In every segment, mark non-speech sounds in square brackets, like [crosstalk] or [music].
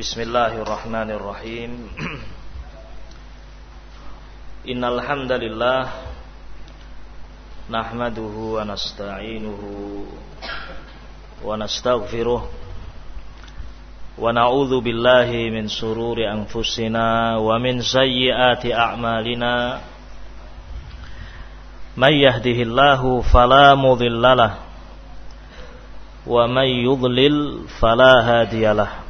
Bismillahirrahmanirrahim. [clears throat] Innalhamdalillah Nahmaduhu wa nasta'inuhu Wa nasta'gfiruh Wa na'udhu billahi min sururi anfusina Wa min sayyiati a'malina. Man yahdihillahu falamudillalah Wa man yudlil falahadiyalah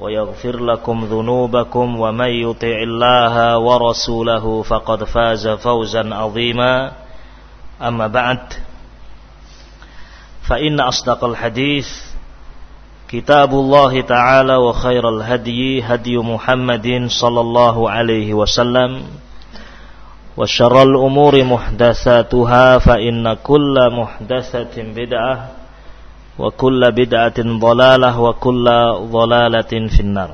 ويغفر لكم ذنوبكم ومن يطع الله ورسوله فقد فاز فوزا عظيما. أما بعد فإن أصدق الحديث كتاب الله تعالى وخير الهدي هدي محمد صلى الله عليه وسلم وشر الأمور محدثاتها فإن كل محدثة بدعة وكل بدعة ضلالة وكل ضلالة في النار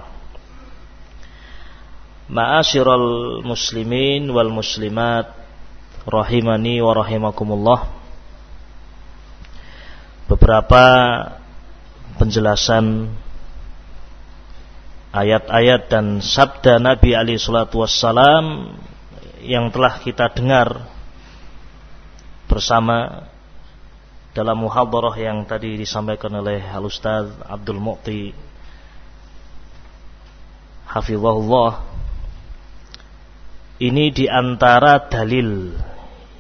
معاشر المسلمين والمسلمات rahimani wa rahimakumullah beberapa penjelasan ayat-ayat dan sabda Nabi alaihi salatu wassalam yang telah kita dengar bersama dalam muhadarah yang tadi disampaikan oleh Al Ustaz Abdul Mu'ti Hafizahullah ini di antara dalil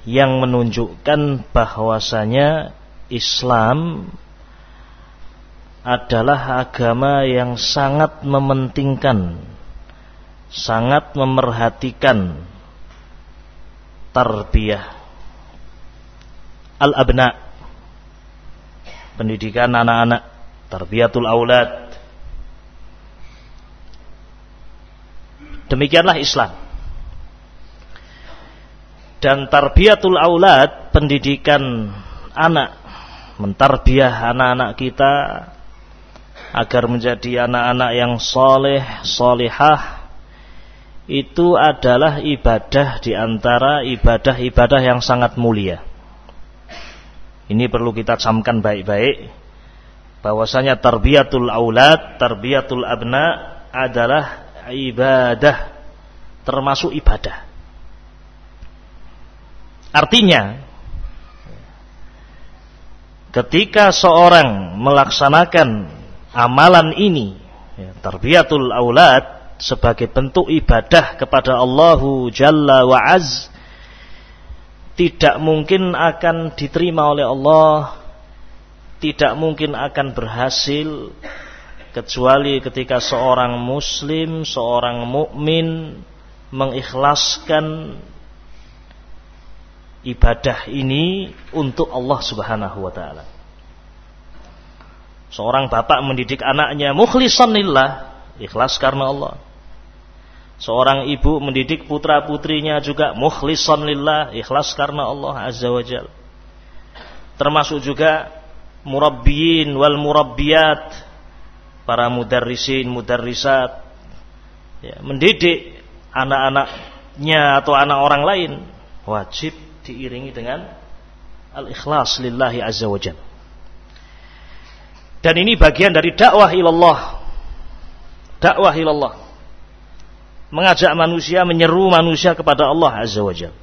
yang menunjukkan bahwasanya Islam adalah agama yang sangat mementingkan sangat memerhatikan tarbiyah. Al-abna pendidikan anak-anak tarbiyatul aulad demikianlah Islam dan tarbiyatul aulad pendidikan anak mentarbiah anak-anak kita agar menjadi anak-anak yang soleh solihah itu adalah ibadah di antara ibadah-ibadah yang sangat mulia. Ini perlu kita camkan baik-baik bahwasanya tarbiyatul aulad, tarbiyatul abna adalah ibadah termasuk ibadah. Artinya ketika seorang melaksanakan amalan ini ya, tarbiyatul aulad sebagai bentuk ibadah kepada Allahu Jalla wa tidak mungkin akan diterima oleh Allah tidak mungkin akan berhasil kecuali ketika seorang muslim seorang mukmin mengikhlaskan ibadah ini untuk Allah Subhanahu wa taala. Seorang bapak mendidik anaknya mukhlishan lillah, ikhlas karena Allah. Seorang ibu mendidik putra-putrinya juga mukhlishan lillah, ikhlas karena Allah Azza wa Jal. Termasuk juga murabbiyin wal murabbiyat, para mudarrisin, mudarrisat ya, mendidik anak-anaknya atau anak orang lain wajib diiringi dengan al-ikhlas lillahi azza wa jalla. Dan ini bagian dari dakwah ilallah. Dakwah ilallah. Mengajak manusia, menyeru manusia kepada Allah azza wa jalla.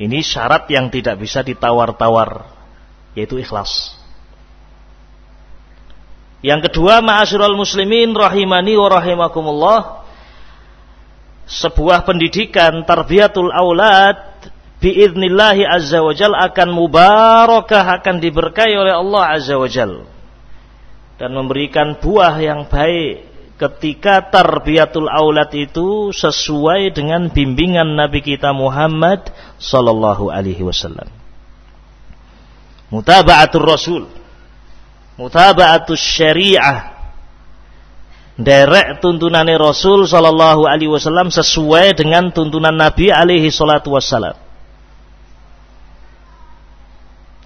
Ini syarat yang tidak bisa ditawar-tawar, yaitu ikhlas. Yang kedua, ma'asyiral muslimin rahimani wa rahimakumullah. sebuah pendidikan tarbiyatul aulad biidnillahi azza wajal akan mubarakah akan diberkahi oleh Allah azza wajal dan memberikan buah yang baik ketika tarbiyatul aulad itu sesuai dengan bimbingan Nabi kita Muhammad sallallahu alaihi wasallam. Mutaba'atul Rasul. Mutaba'atul syariah. Derek tuntunan Rasul sallallahu alaihi wasallam sesuai dengan tuntunan Nabi alaihi salatu wasallam.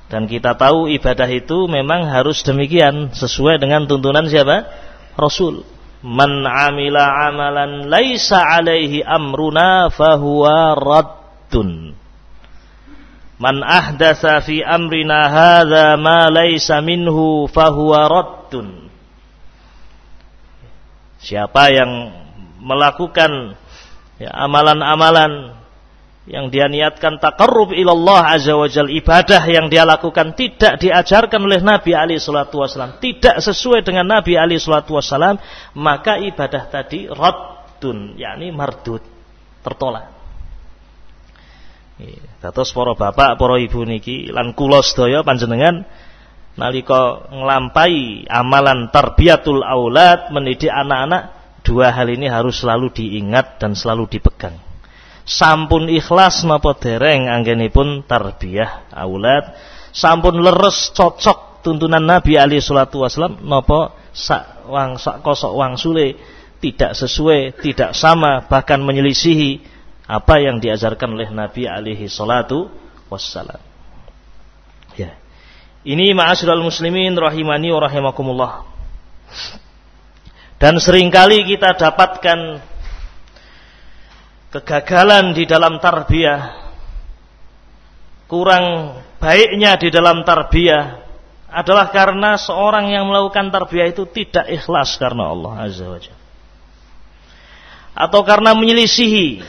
Dan kita tahu ibadah itu memang harus demikian sesuai dengan tuntunan siapa? Rasul. Man amila amalan laisa alaihi amruna fahuwa raddun. Man ahdasa fi amrina hadza ma laisa minhu fahuwa raddun. Siapa yang melakukan ya, amalan-amalan yang dia niatkan takarrub ilallah azza wa jal ibadah yang dia lakukan tidak diajarkan oleh Nabi alaihi salatu wasallam tidak sesuai dengan Nabi alaihi salatu wasallam maka ibadah tadi raddun yakni mardud tertolak. Terus para bapak, para ibu niki lan kula sedaya panjenengan nalika nglampahi amalan tarbiyatul aulad mendidik anak-anak dua hal ini harus selalu diingat dan selalu dipegang sampun ikhlas napa dereng anggenipun tarbiyah aulad. Sampun leres cocok tuntunan Nabi alaihi salatu wasallam napa sak wang sak kosok wang sule tidak sesuai tidak sama bahkan menyelisihi apa yang diajarkan oleh Nabi alaihi salatu wassalam. Ya. Ini ma'asyiral muslimin rahimani wa rahimakumullah. Dan sering kali kita dapatkan kegagalan di dalam tarbiyah, kurang baiknya di dalam tarbiyah adalah karena seorang yang melakukan tarbiyah itu tidak ikhlas karena Allah Azza wa Jalla. Atau karena menyelisihi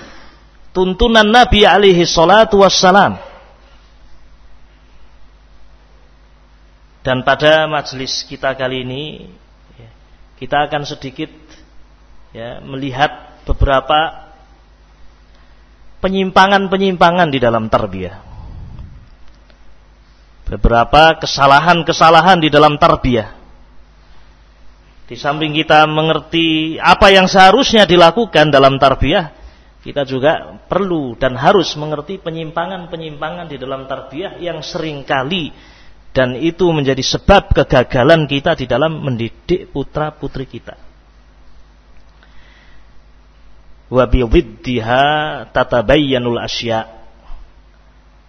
tuntunan Nabi alaihi salatu wassalam. Dan pada majelis kita kali ini ya, kita akan sedikit ya, melihat beberapa penyimpangan-penyimpangan di dalam tarbiyah. Beberapa kesalahan-kesalahan di dalam tarbiyah. Di samping kita mengerti apa yang seharusnya dilakukan dalam tarbiyah, kita juga perlu dan harus mengerti penyimpangan-penyimpangan di dalam tarbiyah yang sering kali dan itu menjadi sebab kegagalan kita di dalam mendidik putra-putri kita wa biwiddiha tatabayyanul asya.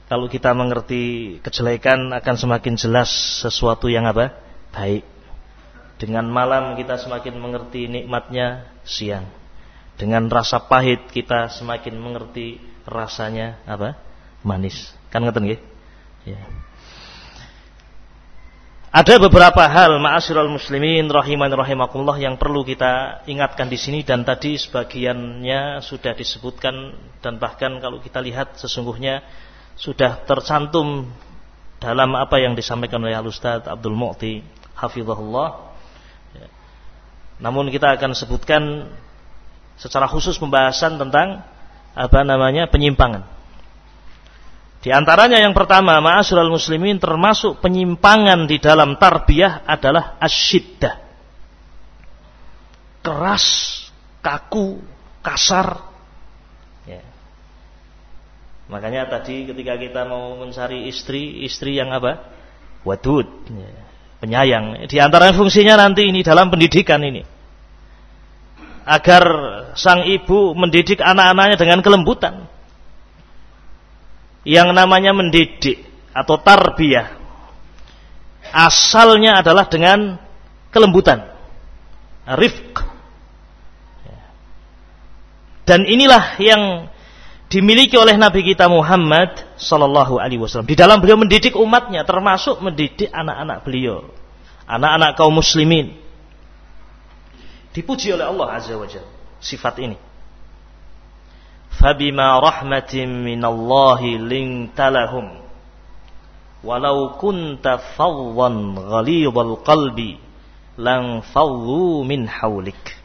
Kalau kita mengerti kejelekan akan semakin jelas sesuatu yang apa? Baik. Dengan malam kita semakin mengerti nikmatnya siang. Dengan rasa pahit kita semakin mengerti rasanya apa? Manis. Kan ngeten? Ya. Ada beberapa hal ma'asyiral muslimin rahiman rahimakumullah yang perlu kita ingatkan di sini dan tadi sebagiannya sudah disebutkan dan bahkan kalau kita lihat sesungguhnya sudah tercantum dalam apa yang disampaikan oleh Al-Ustaz Abdul Mu'ti hafizahullah. Ya. Namun kita akan sebutkan secara khusus pembahasan tentang apa namanya penyimpangan. Di antaranya yang pertama, ma'asyiral muslimin termasuk penyimpangan di dalam tarbiyah adalah asyiddah. Keras, kaku, kasar. Ya. Makanya tadi ketika kita mau mencari istri, istri yang apa? Wadud, ya. penyayang. Di antara fungsinya nanti ini dalam pendidikan ini. Agar sang ibu mendidik anak-anaknya dengan kelembutan yang namanya mendidik atau tarbiyah asalnya adalah dengan kelembutan rifq. Dan inilah yang dimiliki oleh Nabi kita Muhammad Sallallahu Alaihi Wasallam. Di dalam beliau mendidik umatnya termasuk mendidik anak-anak beliau anak-anak kaum muslimin. Dipuji oleh Allah Azza wa Jalla sifat ini فبما رحمة من الله لنت لهم ولو كنت فظا غليظ القلب لانفضوا من حولك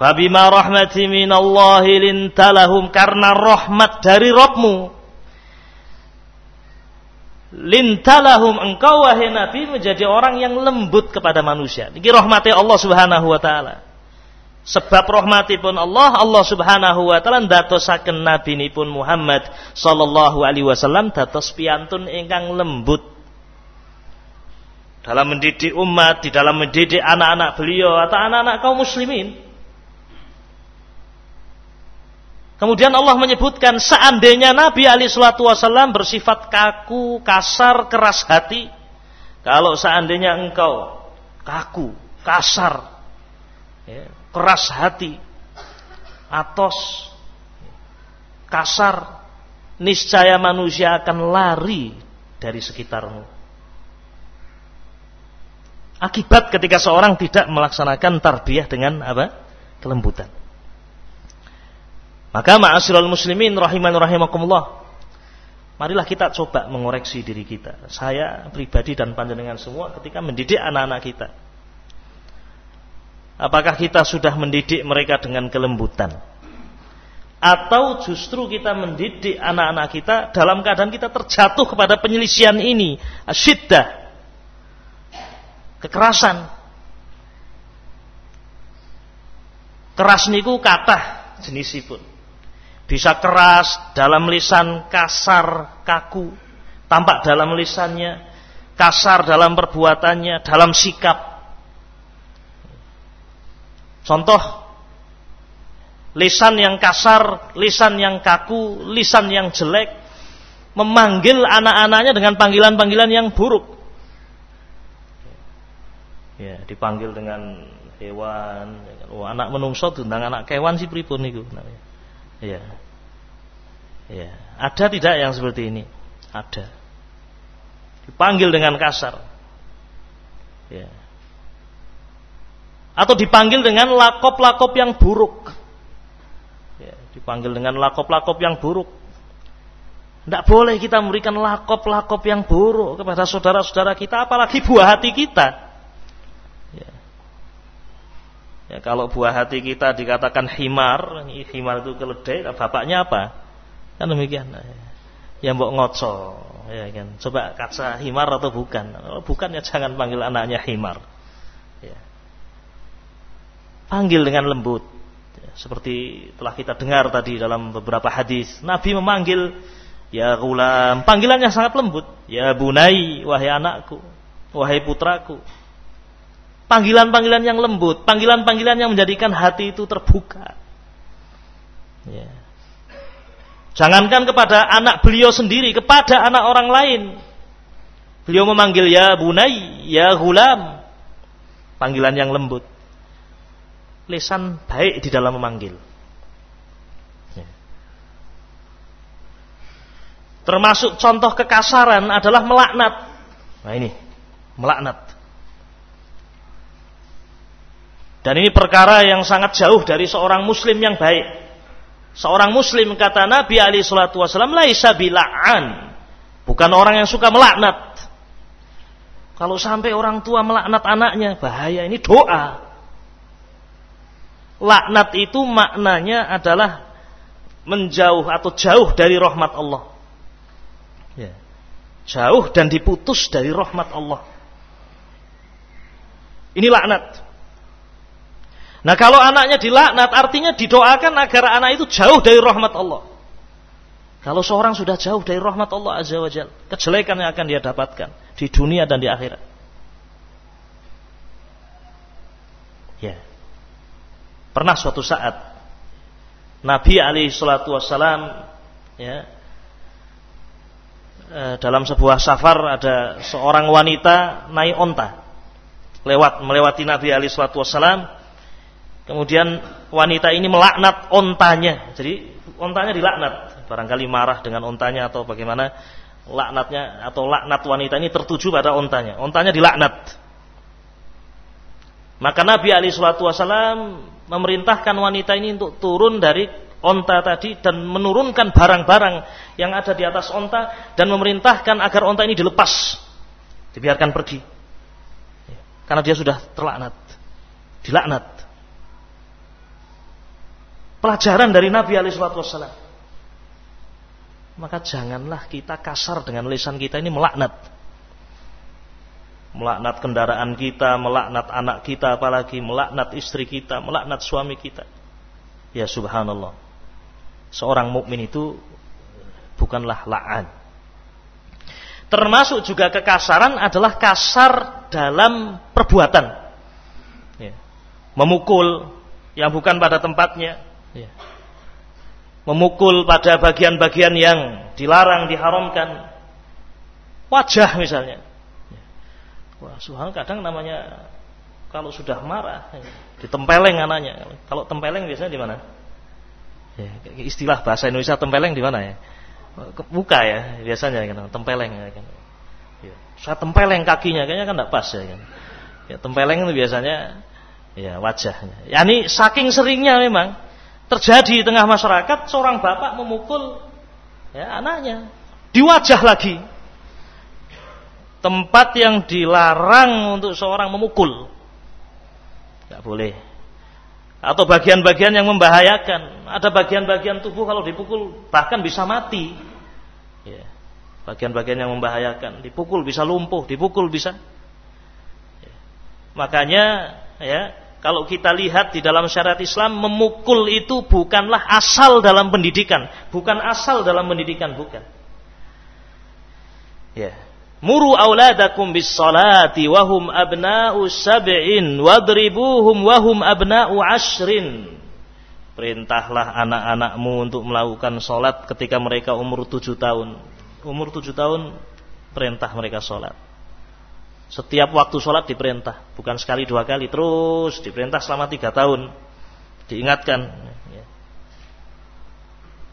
Fabima rahmati minallahi lintalahum karena rahmat dari Rabbmu lintalahum engkau wahai Nabi menjadi orang yang lembut kepada manusia. Ini rahmati Allah Subhanahu wa taala. Sebab rahmatipun Allah, Allah Subhanahu wa taala nabi pun Muhammad sallallahu alaihi wasallam dados piantun ingkang lembut dalam mendidik umat, di dalam mendidik anak-anak beliau atau anak-anak kaum muslimin. Kemudian Allah menyebutkan seandainya Nabi Ali Shallallahu Wasallam bersifat kaku, kasar, keras hati. Kalau seandainya engkau kaku, kasar, ya, keras hati, atos, kasar, niscaya manusia akan lari dari sekitarmu. Akibat ketika seorang tidak melaksanakan tarbiyah dengan apa? Kelembutan. Maka ma'asyiral muslimin rahiman rahimakumullah. Marilah kita coba mengoreksi diri kita. Saya pribadi dan panjenengan semua ketika mendidik anak-anak kita. Apakah kita sudah mendidik mereka dengan kelembutan? Atau justru kita mendidik anak-anak kita dalam keadaan kita terjatuh kepada penyelisian ini, asyiddah, kekerasan. Keras niku kata jenisipun. Bisa keras dalam lisan kasar, kaku, tampak dalam lisannya, kasar dalam perbuatannya, dalam sikap, Contoh lisan yang kasar, lisan yang kaku, lisan yang jelek memanggil anak-anaknya dengan panggilan-panggilan yang buruk. Ya, dipanggil dengan hewan, oh, anak menungso tentang anak kewan sih pripun niku Ya. Ya, ada tidak yang seperti ini? Ada. Dipanggil dengan kasar. Ya atau dipanggil dengan lakop-lakop yang buruk. Ya, dipanggil dengan lakop-lakop yang buruk. Tidak boleh kita memberikan lakop-lakop yang buruk kepada saudara-saudara kita, apalagi buah hati kita. Ya. ya, kalau buah hati kita dikatakan himar, himar itu keledai, bapaknya apa? Kan demikian. Ya mbok ngoco, ya kan. Coba kaca himar atau bukan? Kalau bukan ya jangan panggil anaknya himar. Panggil dengan lembut. Seperti telah kita dengar tadi dalam beberapa hadis. Nabi memanggil, Ya gulam. Panggilannya sangat lembut. Ya bunai, wahai anakku. Wahai putraku. Panggilan-panggilan yang lembut. Panggilan-panggilan yang menjadikan hati itu terbuka. Ya. Jangankan kepada anak beliau sendiri, kepada anak orang lain. Beliau memanggil ya bunai, ya gulam. Panggilan yang lembut lisan baik di dalam memanggil. Ya. Termasuk contoh kekasaran adalah melaknat. Nah ini, melaknat. Dan ini perkara yang sangat jauh dari seorang muslim yang baik. Seorang muslim kata Nabi Ali Shallallahu Wasallam laisa bila'an. Bukan orang yang suka melaknat. Kalau sampai orang tua melaknat anaknya, bahaya ini doa. Laknat itu maknanya adalah menjauh atau jauh dari rahmat Allah. Ya. Jauh dan diputus dari rahmat Allah. Ini laknat. Nah kalau anaknya dilaknat artinya didoakan agar anak itu jauh dari rahmat Allah. Kalau seorang sudah jauh dari rahmat Allah Azza wa Jal, kejelekan yang akan dia dapatkan di dunia dan di akhirat. Ya. Pernah suatu saat Nabi alaihi salatu wassalam ya e, dalam sebuah safar ada seorang wanita naik onta lewat melewati Nabi alaihi salatu kemudian wanita ini melaknat ontanya. Jadi ontanya dilaknat. Barangkali marah dengan ontanya atau bagaimana laknatnya atau laknat wanita ini tertuju pada ontanya. Ontanya dilaknat. Maka Nabi alaihi salatu memerintahkan wanita ini untuk turun dari onta tadi dan menurunkan barang-barang yang ada di atas onta dan memerintahkan agar onta ini dilepas, dibiarkan pergi. Karena dia sudah terlaknat, dilaknat. pelajaran dari Nabi wasallam. Maka janganlah kita kasar dengan lisan kita ini melaknat. Melaknat kendaraan kita, melaknat anak kita apalagi, melaknat istri kita, melaknat suami kita. Ya subhanallah. Seorang mukmin itu bukanlah la'an. Termasuk juga kekasaran adalah kasar dalam perbuatan. Ya. Memukul yang bukan pada tempatnya. Ya. Memukul pada bagian-bagian yang dilarang, diharamkan. Wajah misalnya. Wah, suhal kadang namanya kalau sudah marah ditempeleng anaknya. Kalau tempeleng biasanya di mana? Ya, istilah bahasa Indonesia tempeleng di mana ya? Muka ya biasanya kan tempeleng ya kan. Ya. Saya tempeleng kakinya kayaknya kan tidak pas ya kan. Ya, tempeleng itu biasanya ya wajahnya. Ya ini saking seringnya memang terjadi di tengah masyarakat seorang bapak memukul ya anaknya di wajah lagi. Tempat yang dilarang untuk seorang memukul. Tidak boleh. Atau bagian-bagian yang membahayakan. Ada bagian-bagian tubuh kalau dipukul bahkan bisa mati. Ya. Bagian-bagian yang membahayakan. Dipukul bisa lumpuh, dipukul bisa. Ya. Makanya ya kalau kita lihat di dalam syariat Islam memukul itu bukanlah asal dalam pendidikan, bukan asal dalam pendidikan, bukan. Ya. Muru auladakum bis salati wahum abna'u sab'in wadribuhum wahum abna'u ashrin. Perintahlah anak-anakmu untuk melakukan sholat ketika mereka umur tujuh tahun. Umur tujuh tahun perintah mereka sholat. Setiap waktu sholat diperintah, bukan sekali dua kali, terus diperintah selama tiga tahun. Diingatkan.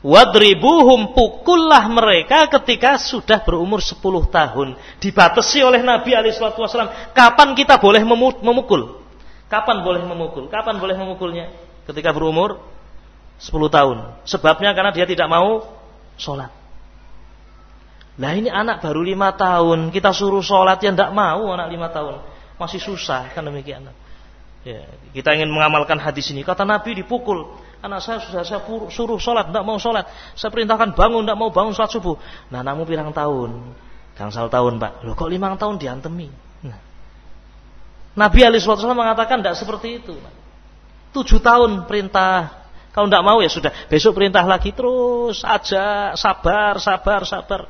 Wadribuhum pukullah mereka ketika sudah berumur sepuluh tahun. Dibatasi oleh Nabi SAW. Kapan kita boleh memukul? Kapan boleh memukul? Kapan boleh memukulnya? Ketika berumur sepuluh tahun. Sebabnya karena dia tidak mau sholat. Nah ini anak baru lima tahun, kita suruh sholat yang tidak mau anak lima tahun, masih susah kan demikian. Ya, kita ingin mengamalkan hadis ini. Kata Nabi dipukul, anak saya sudah saya suruh sholat, tidak mau sholat. Saya perintahkan bangun, tidak mau bangun sholat subuh. Nah, namu pirang tahun, gangsal tahun pak. Loh kok lima tahun diantemi? Nah. Nabi Ali Wasallam mengatakan tidak seperti itu. Tujuh tahun perintah, kalau tidak mau ya sudah. Besok perintah lagi terus aja, sabar, sabar, sabar.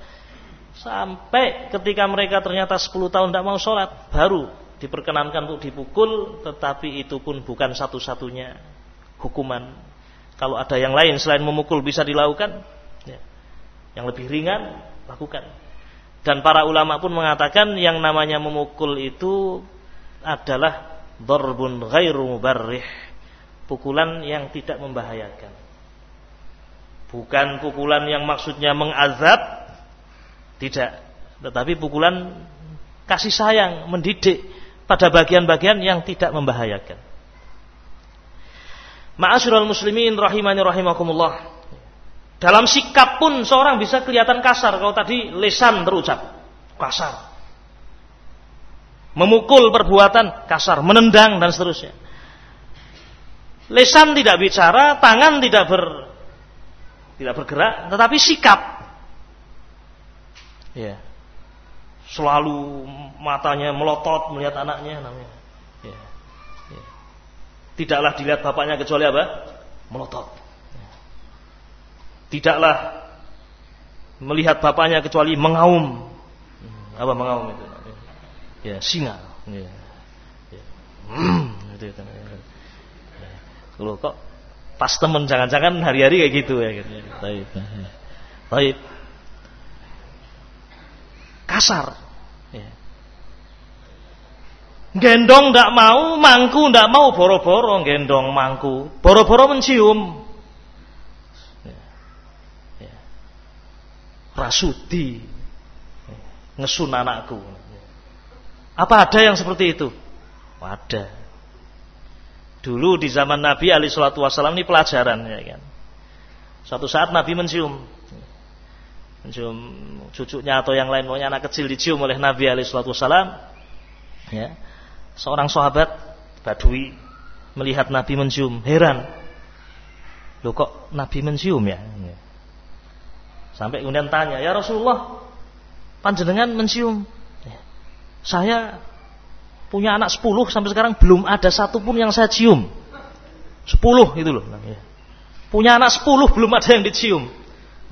Sampai ketika mereka ternyata 10 tahun tidak mau sholat, baru diperkenankan untuk dipukul, tetapi itu pun bukan satu-satunya hukuman. Kalau ada yang lain selain memukul bisa dilakukan, ya, yang lebih ringan, lakukan. Dan para ulama pun mengatakan yang namanya memukul itu adalah dorbun ghairu mubarrih. Pukulan yang tidak membahayakan. Bukan pukulan yang maksudnya mengazab, tidak. Tetapi pukulan kasih sayang, mendidik pada bagian-bagian yang tidak membahayakan. Ma'asyiral muslimin rahimani rahimakumullah. Dalam sikap pun seorang bisa kelihatan kasar kalau tadi lesan terucap kasar. Memukul perbuatan kasar, menendang dan seterusnya. Lesan tidak bicara, tangan tidak ber tidak bergerak, tetapi sikap Ya. Selalu matanya melotot melihat anaknya namanya. Tidaklah dilihat bapaknya kecuali apa? Melotot. Tidaklah melihat bapaknya kecuali mengaum. Apa mengaum itu? Ya, singa. Ya. Ya. Hmm, itu, itu, itu. Ya. kok pas temen jangan-jangan hari-hari kayak gitu ya gitu. Baik. Baik kasar. Gendong tidak mau, mangku tidak mau, boro-boro gendong mangku, boro-boro mencium. Ya. Ya. Rasudi, ya. ngesun anakku. Apa ada yang seperti itu? Ada. Dulu di zaman Nabi Ali Shallallahu Wasallam ini pelajaran ya kan. Suatu saat Nabi mencium mencium cucunya atau yang lain maunya anak kecil dicium oleh Nabi alaihi wasallam ya seorang sahabat badui melihat Nabi mencium heran Loh kok Nabi mencium ya? Sampai kemudian tanya, "Ya Rasulullah, panjenengan mencium?" Ya. Saya punya anak sepuluh sampai sekarang belum ada satupun yang saya cium. Sepuluh itu loh. Ya. Punya anak sepuluh belum ada yang dicium.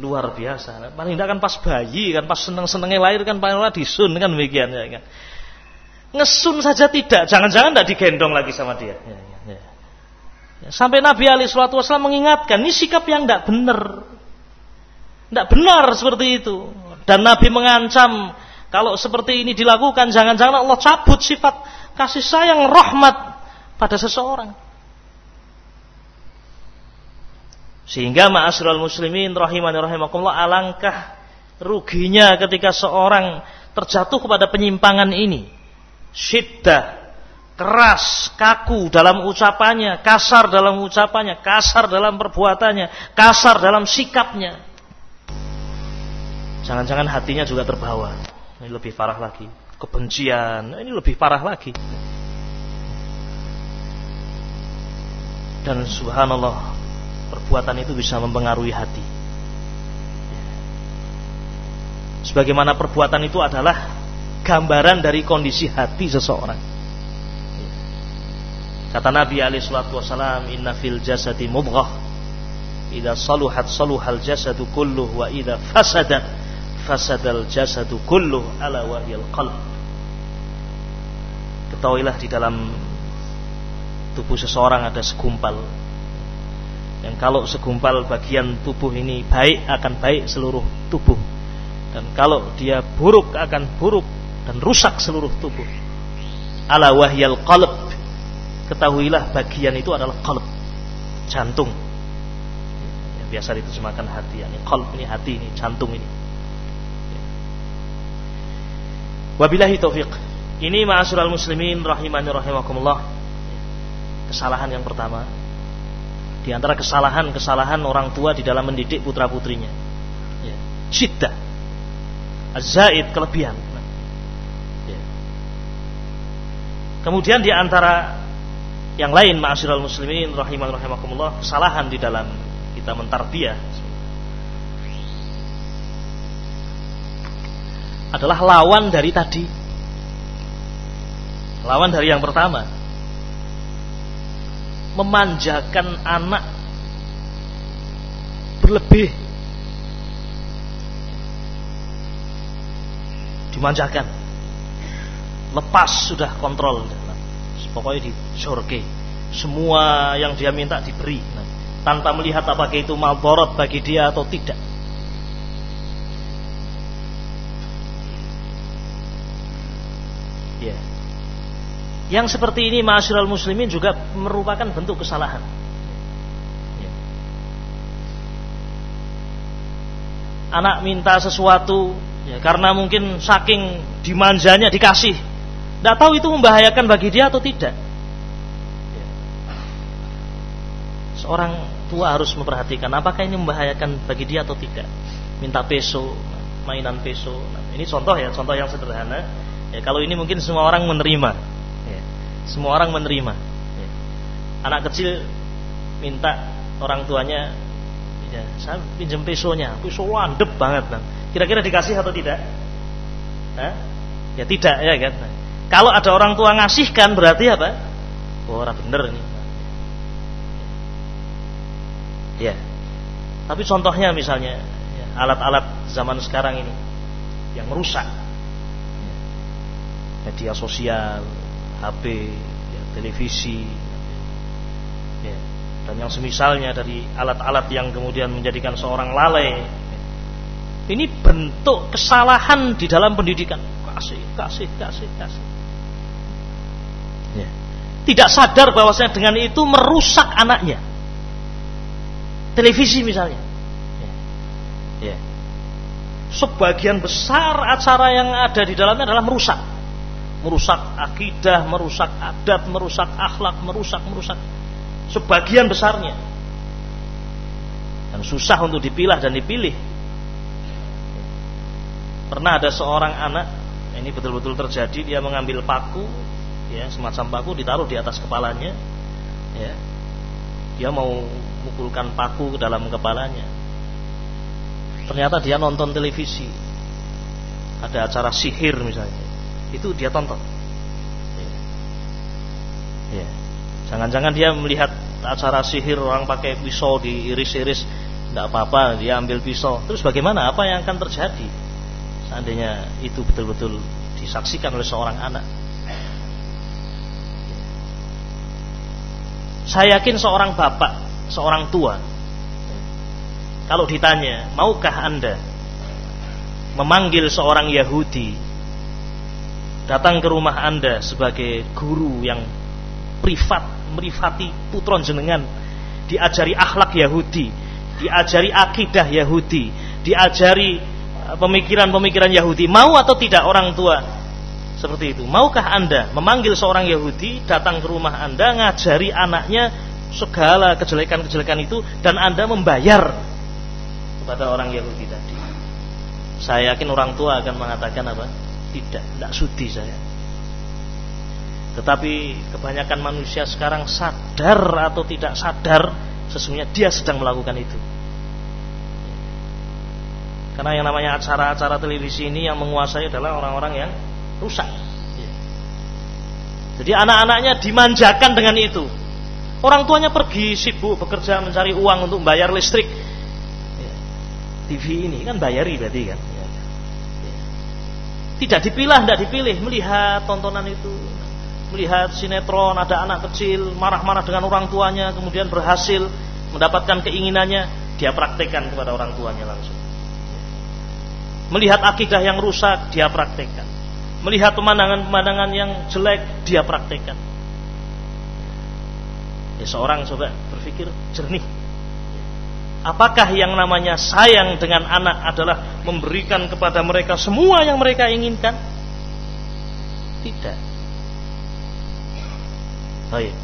Luar biasa. Paling tidak kan pas bayi kan pas seneng-senengnya lahir kan paling disun kan demikian ya kan. Ngesun saja tidak, jangan-jangan tidak digendong lagi sama dia. Ya, ya, ya. ya sampai Nabi Ali Shallallahu Wasallam mengingatkan, ini sikap yang tidak benar. Tidak benar seperti itu. Dan Nabi mengancam kalau seperti ini dilakukan jangan-jangan Allah cabut sifat kasih sayang rahmat pada seseorang. Sehingga ma'asyiral muslimin rahimani rahimakumullah alangkah ruginya ketika seorang terjatuh kepada penyimpangan ini. Syiddah, keras, kaku dalam ucapannya, kasar dalam ucapannya, kasar dalam perbuatannya, kasar dalam sikapnya. Jangan-jangan hatinya juga terbawa. Ini lebih parah lagi. Kebencian, ini lebih parah lagi. Dan subhanallah, perbuatan itu bisa mempengaruhi hati. Sebagaimana perbuatan itu adalah gambaran dari kondisi hati seseorang. Kata Nabi alaihi salatu wasalam, "Inna fil jasadi mudghah. Idza saluhat saluhal jasadu kulluh wa idza fasadat fasadal jasadu kulluh ala wahyal qalb ketahuilah di dalam tubuh seseorang ada segumpal yang kalau segumpal bagian tubuh ini baik akan baik seluruh tubuh dan kalau dia buruk akan buruk dan rusak seluruh tubuh ala wahyal qalb ketahuilah bagian itu adalah qalb jantung yang biasa diterjemahkan hati ini qalb ini hati ini jantung ini Wabillahi taufik. Ini ma'asyiral muslimin rahimani rahimakumullah. Kesalahan yang pertama. Di antara kesalahan-kesalahan orang tua di dalam mendidik putra-putrinya. Ya. Syiddah. Az-zaid kelebihan. Ya. Kemudian di antara yang lain ma'asyiral muslimin rahimani rahimakumullah, kesalahan di dalam kita mentarbiyah adalah lawan dari tadi. Lawan dari yang pertama. Memanjakan anak berlebih. Dimanjakan. Lepas sudah kontrol. Pokoknya di surga. Semua yang dia minta diberi. tanpa melihat apakah itu malborot bagi dia atau tidak. Ya. Yang seperti ini masyarakat muslimin juga merupakan bentuk kesalahan. Ya. Anak minta sesuatu ya, karena mungkin saking dimanjanya dikasih. Tidak tahu itu membahayakan bagi dia atau tidak. Seorang tua harus memperhatikan apakah ini membahayakan bagi dia atau tidak. Minta peso, mainan peso. Nah, ini contoh ya, contoh yang sederhana Ya, kalau ini mungkin semua orang menerima. Ya, semua orang menerima. Ya. Anak kecil minta orang tuanya, ya, saya pinjam pesonya, peso landep banget. Nah. Kira-kira dikasih atau tidak? Hah? Ya tidak ya kan. Nah, kalau ada orang tua ngasihkan berarti apa? Oh, orang bener nih. Ya. Tapi contohnya misalnya ya, alat-alat zaman sekarang ini yang merusak media sosial, HP, ya, televisi, ya, dan yang semisalnya dari alat-alat yang kemudian menjadikan seorang lalai. Ini bentuk kesalahan di dalam pendidikan. Kasih, kasih, kasih, kasih. Ya. Tidak sadar bahwasanya dengan itu merusak anaknya. Televisi misalnya. Ya. Ya. Sebagian besar acara yang ada di dalamnya adalah merusak merusak akidah, merusak adat, merusak akhlak, merusak, merusak sebagian besarnya. Dan susah untuk dipilah dan dipilih. Pernah ada seorang anak, ini betul-betul terjadi, dia mengambil paku, ya semacam paku ditaruh di atas kepalanya, ya, dia mau mukulkan paku ke dalam kepalanya. Ternyata dia nonton televisi. Ada acara sihir misalnya. Itu dia tonton. Ya. Jangan-jangan dia melihat acara sihir orang pakai pisau diiris-iris, tidak apa-apa, dia ambil pisau. Terus bagaimana? Apa yang akan terjadi? Seandainya itu betul-betul disaksikan oleh seorang anak. Saya yakin seorang bapak, seorang tua, kalau ditanya, maukah anda memanggil seorang Yahudi datang ke rumah anda sebagai guru yang privat merifati putron jenengan diajari akhlak Yahudi diajari akidah Yahudi diajari uh, pemikiran-pemikiran Yahudi mau atau tidak orang tua seperti itu. Maukah anda memanggil seorang Yahudi datang ke rumah anda ngajari anaknya segala kejelekan-kejelekan itu dan anda membayar kepada orang Yahudi tadi? Saya yakin orang tua akan mengatakan apa? Tidak tidak sudi saya. Tetapi kebanyakan manusia sekarang sadar atau tidak sadar sesungguhnya dia sedang melakukan itu. Karena yang namanya acara-acara televisi ini yang menguasai adalah orang-orang yang rusak. Jadi anak-anaknya dimanjakan dengan itu. Orang tuanya pergi sibuk bekerja mencari uang untuk bayar listrik. TV ini kan bayari berarti kan. Tidak dipilah, tidak dipilih, melihat tontonan itu melihat sinetron ada anak kecil marah-marah dengan orang tuanya kemudian berhasil mendapatkan keinginannya dia praktekkan kepada orang tuanya langsung melihat akidah yang rusak dia praktekkan melihat pemandangan-pemandangan yang jelek dia praktekkan ya, seorang coba berpikir jernih Apakah yang namanya sayang dengan anak adalah memberikan kepada mereka semua yang mereka inginkan? Tidak. Baik.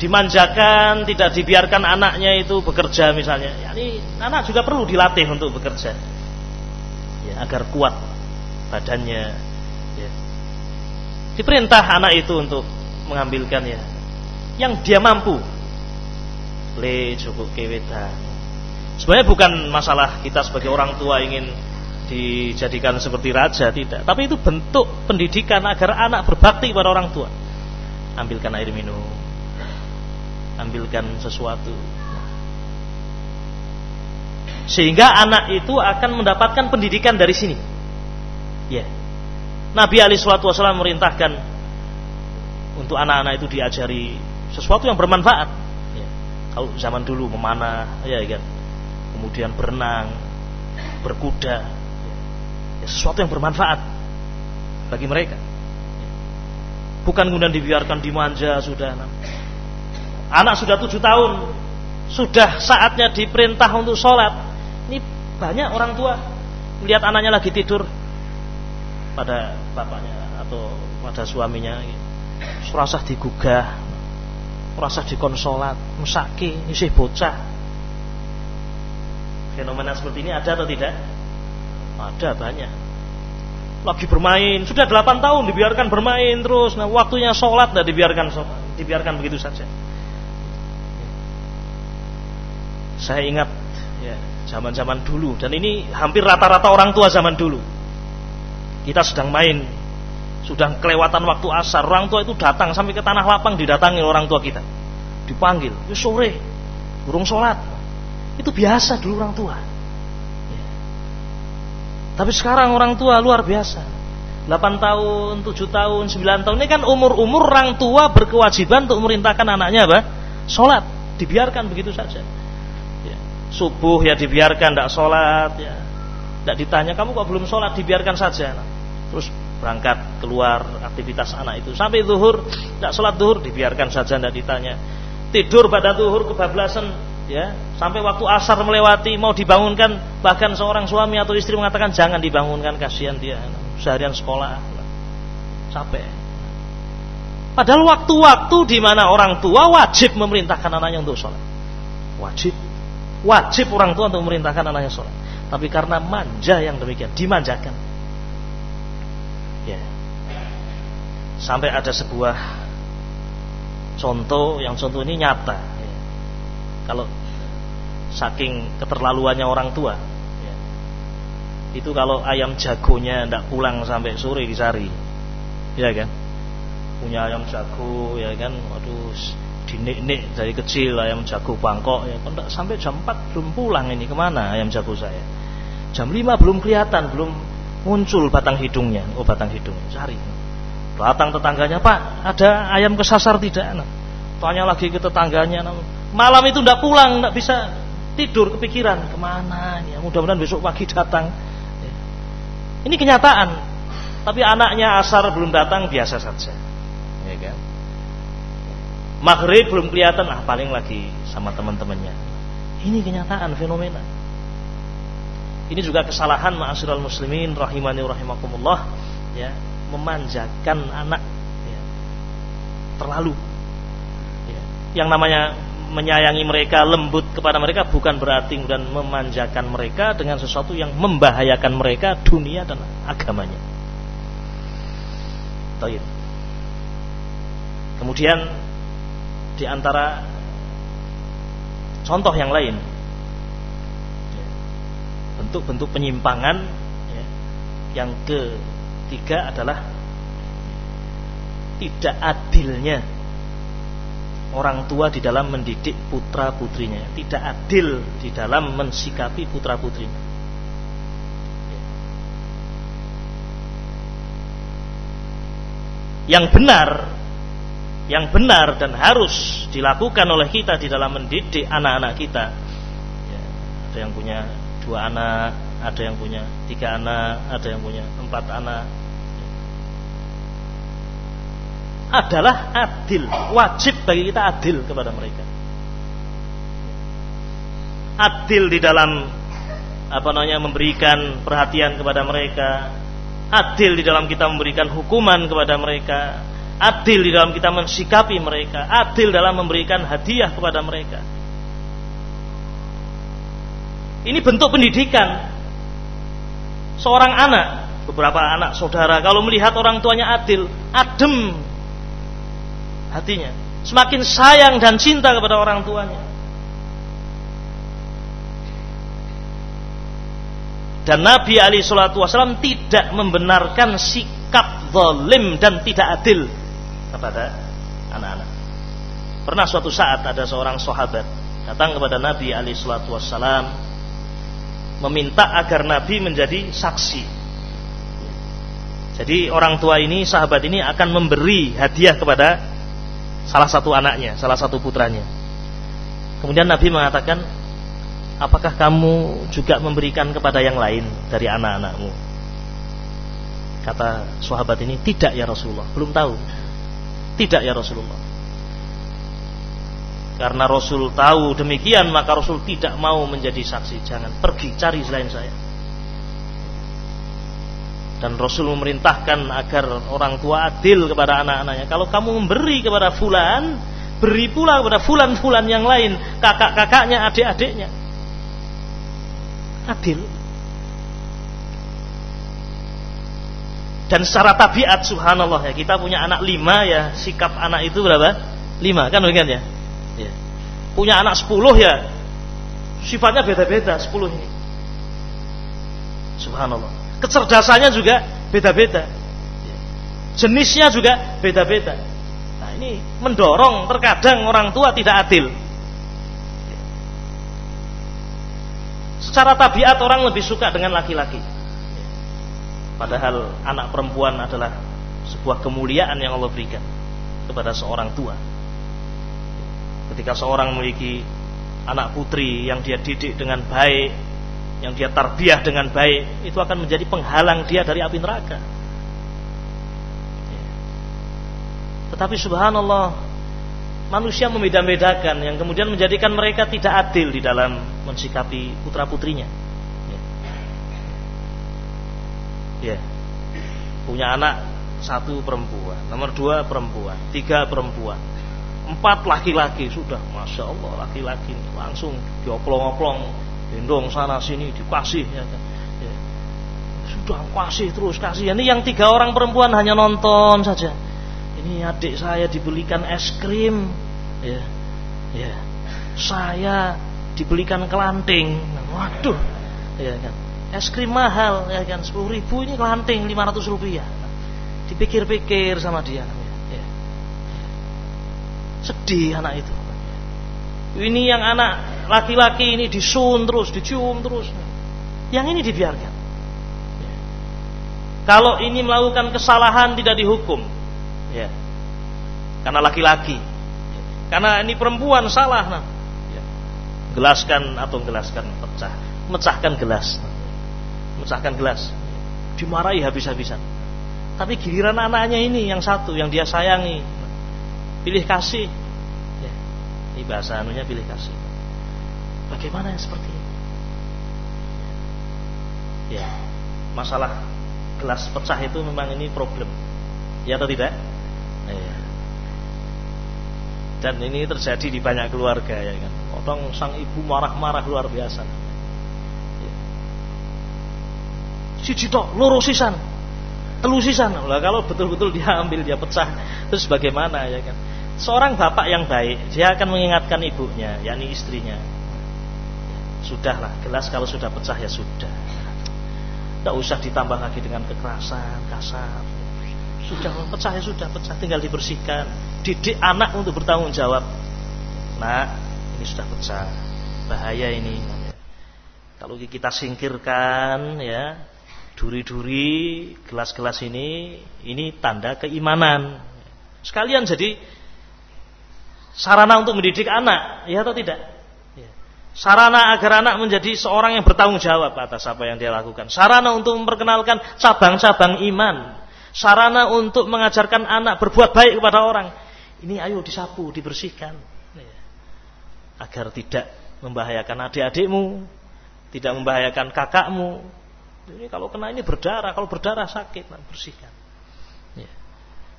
Dimanjakan, tidak dibiarkan anaknya itu bekerja misalnya. Yani anak juga perlu dilatih untuk bekerja. Ya, agar kuat badannya. Diperintah anak itu untuk mengambilkan ya yang dia mampu. Le cukup keweta. Sebenarnya bukan masalah kita sebagai orang tua ingin dijadikan seperti raja tidak, tapi itu bentuk pendidikan agar anak berbakti pada orang tua. Ambilkan air minum. Ambilkan sesuatu. Sehingga anak itu akan mendapatkan pendidikan dari sini. Ya Nabi Ali Shallallahu Wasallam merintahkan untuk anak-anak itu diajari sesuatu yang bermanfaat ya. kalau zaman dulu memanah ya kan kemudian berenang berkuda ya. sesuatu yang bermanfaat bagi mereka Bukan kemudian dibiarkan dimanja sudah. Anak sudah tujuh tahun, sudah saatnya diperintah untuk sholat. Ini banyak orang tua melihat anaknya lagi tidur pada bapaknya atau pada suaminya. Serasa digugah, merasa dikonsolat, mesaki, isih bocah. Fenomena seperti ini ada atau tidak? Ada banyak lagi bermain sudah delapan tahun dibiarkan bermain terus nah waktunya sholat dan dibiarkan dibiarkan begitu saja saya ingat ya zaman-zaman dulu dan ini hampir rata-rata orang tua zaman dulu kita sedang main sudah kelewatan waktu asar orang tua itu datang sampai ke tanah lapang didatangi orang tua kita dipanggil itu sore burung sholat itu biasa dulu orang tua tapi sekarang orang tua luar biasa. 8 tahun, 7 tahun, 9 tahun ini kan umur-umur orang tua berkewajiban untuk memerintahkan anaknya apa? Sholat, dibiarkan begitu saja. Ya. Subuh ya dibiarkan tidak sholat, ya. tidak ditanya kamu kok belum sholat, dibiarkan saja. Nah, terus berangkat keluar aktivitas anak itu. Sampai zuhur tidak sholat zuhur dibiarkan saja tidak ditanya. Tidur pada zuhur kebablasan ya. Sampai waktu asar melewati mau dibangunkan bahkan seorang suami atau istri mengatakan jangan dibangunkan kasihan dia. Seharian sekolah. Capek. Padahal waktu-waktu di mana orang tua wajib memerintahkan anaknya untuk sholat. Wajib. Wajib orang tua untuk memerintahkan anaknya sholat. Tapi karena manja yang demikian dimanjakan ya sampai ada sebuah contoh yang contoh ini nyata. Kalau saking keterlaluannya orang tua ya. itu kalau ayam jagonya tidak pulang sampai sore dicari ya kan? Punya ayam jago ya kan? Waduh dinik-nik dari kecil ayam jago Bangkok ya. Kan sampai jam 4 belum pulang ini? Ke mana ayam jago saya? Jam 5 belum kelihatan belum muncul batang hidungnya. Oh batang hidung. Cari datang tetangganya pak ada ayam kesasar tidak? Nah, tanya lagi ke tetangganya nah, malam itu tidak pulang tidak bisa tidur kepikiran. Ke mana ini? Mudah-mudahan besok pagi datang. Ya. ini kenyataan tapi anaknya asar belum datang biasa saja. Ya kan? Maghrib belum kelihatan ah paling lagi sama teman-temannya. Ini kenyataan fenomena. Ini juga kesalahan ma'asyiral muslimin rahimani rahimakumullah ya memanjakan anak ya, terlalu ya. yang namanya menyayangi mereka, lembut kepada mereka bukan berarti dan memanjakan mereka dengan sesuatu yang membahayakan mereka dunia dan agamanya. Kemudian di antara contoh yang lain bentuk-bentuk penyimpangan ya, yang ketiga adalah tidak adilnya orang tua di dalam mendidik putra putrinya tidak adil di dalam mensikapi putra putrinya yang benar yang benar dan harus dilakukan oleh kita di dalam mendidik anak-anak kita. Ya, ada yang punya dua anak ada yang punya tiga anak ada yang punya empat anak adalah adil. Wajib bagi kita adil kepada mereka. Adil di dalam apa namanya memberikan perhatian kepada mereka, adil di dalam kita memberikan hukuman kepada mereka, adil di dalam kita mensikapi mereka, adil dalam memberikan hadiah kepada mereka. Ini bentuk pendidikan seorang anak, beberapa anak saudara kalau melihat orang tuanya adil, adem hatinya. Semakin sayang dan cinta kepada orang tuanya. Dan Nabi Ali Shallallahu Wasallam tidak membenarkan sikap zalim dan tidak adil kepada anak-anak. Pernah suatu saat ada seorang sahabat datang kepada Nabi Ali Shallallahu Wasallam meminta agar Nabi menjadi saksi. Jadi orang tua ini, sahabat ini akan memberi hadiah kepada salah satu anaknya, salah satu putranya. Kemudian Nabi mengatakan, apakah kamu juga memberikan kepada yang lain dari anak-anakmu? Kata sahabat ini, tidak ya Rasulullah, belum tahu. Tidak ya Rasulullah. Karena Rasul tahu demikian, maka Rasul tidak mau menjadi saksi. Jangan pergi cari selain saya dan Rasul memerintahkan agar orang tua adil kepada anak-anaknya. Kalau kamu memberi kepada fulan, beri pula kepada fulan-fulan yang lain, kakak-kakaknya, adik-adiknya. Adil. Dan secara tabiat subhanallah ya, kita punya anak lima ya, sikap anak itu berapa? Lima, kan begitu ya? ya. Punya anak sepuluh ya, sifatnya beda-beda sepuluh ini. Subhanallah kecerdasannya juga beda-beda. Jenisnya juga beda-beda. Nah, ini mendorong terkadang orang tua tidak adil. Secara tabiat orang lebih suka dengan laki-laki. Padahal anak perempuan adalah sebuah kemuliaan yang Allah berikan kepada seorang tua. Ketika seorang memiliki anak putri yang dia didik dengan baik, yang dia tarbiyah dengan baik itu akan menjadi penghalang dia dari api neraka. Tetapi subhanallah manusia membeda-bedakan yang kemudian menjadikan mereka tidak adil di dalam mensikapi putra putrinya. Ya. Punya anak satu perempuan, nomor dua perempuan, tiga perempuan, empat laki-laki sudah, masya Allah laki-laki langsung dioplong-oplong gendong sana sini dikasih ya, kan. ya. sudah kasih terus kasih ini yang tiga orang perempuan hanya nonton saja ini adik saya dibelikan es krim ya ya saya dibelikan kelanting. Waduh, ya kan. Es krim mahal ya kan 10 ribu ini kelanting 500 rupiah. Dipikir-pikir sama dia. Ya. Sedih anak itu. Ini yang anak laki-laki ini disun terus, dicium terus. Yang ini dibiarkan. Ya. Kalau ini melakukan kesalahan tidak dihukum. Ya. Karena laki-laki. Karena ini perempuan salah. Nah. Ya. Gelaskan atau gelaskan pecah. Mecahkan gelas. Mecahkan gelas. Dimarahi habis-habisan. Tapi giliran anaknya ini yang satu, yang dia sayangi. Pilih kasih. Ya. Ini bahasa anunya pilih kasih. Bagaimana yang seperti ini? Ya. Masalah gelas pecah itu memang ini problem. Ya atau tidak? Ya dan ini terjadi di banyak keluarga ya kan Otong sang ibu marah-marah luar biasa ya. si tok loro sisan telu sisan lah kalau betul-betul dia ambil dia pecah terus bagaimana ya kan seorang bapak yang baik dia akan mengingatkan ibunya yakni istrinya sudahlah gelas kalau sudah pecah ya sudah tidak usah ditambah lagi dengan kekerasan kasar sudah pecah ya sudah pecah tinggal dibersihkan didik anak untuk bertanggung jawab. Nah, ini sudah pecah. Bahaya ini. Kalau kita singkirkan ya, duri-duri gelas-gelas ini, ini tanda keimanan. Sekalian jadi sarana untuk mendidik anak, ya atau tidak? Sarana agar anak menjadi seorang yang bertanggung jawab atas apa yang dia lakukan. Sarana untuk memperkenalkan cabang-cabang iman. Sarana untuk mengajarkan anak berbuat baik kepada orang. Ini ayo disapu, dibersihkan. Ya. Agar tidak membahayakan adik-adikmu, tidak membahayakan kakakmu. Ini kalau kena ini berdarah, kalau berdarah sakit, nah, bersihkan. Ya.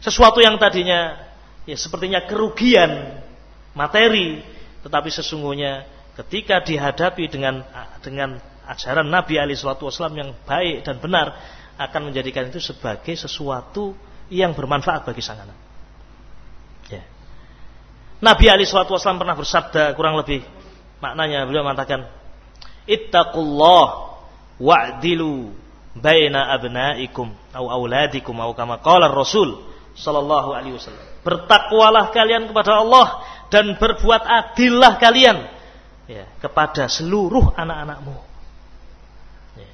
Sesuatu yang tadinya ya sepertinya kerugian materi, tetapi sesungguhnya ketika dihadapi dengan dengan ajaran Nabi Ali Shallallahu Wasallam yang baik dan benar akan menjadikan itu sebagai sesuatu yang bermanfaat bagi sang anak. Nabi Ali Shallallahu Wasallam pernah bersabda kurang lebih maknanya beliau mengatakan ittaqullah wa'dilu baina abnaikum au auladikum au kama qala Rasul sallallahu alaihi wasallam. Bertakwalah kalian kepada Allah dan berbuat adillah kalian ya, kepada seluruh anak-anakmu. Ya.